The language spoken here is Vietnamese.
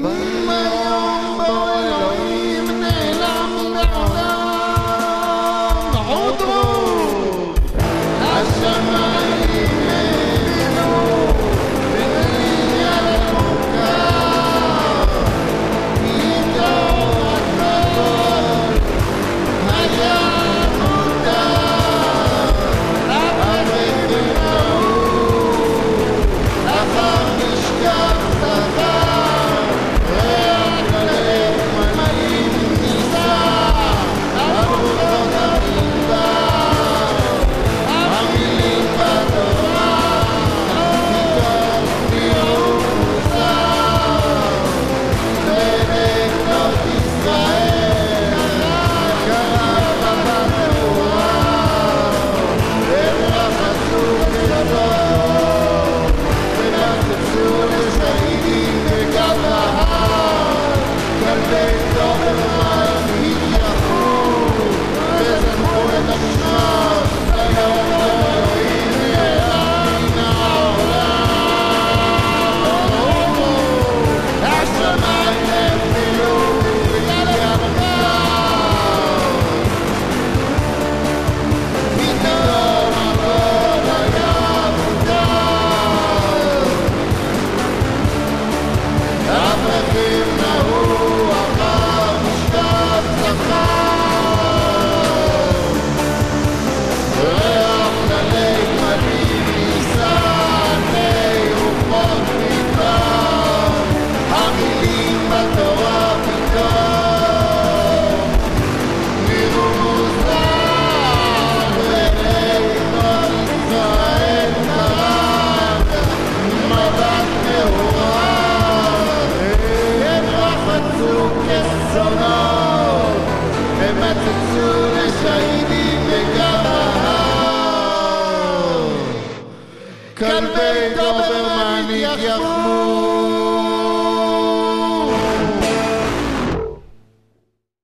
妈呀！כלבי דוברמן התייחמו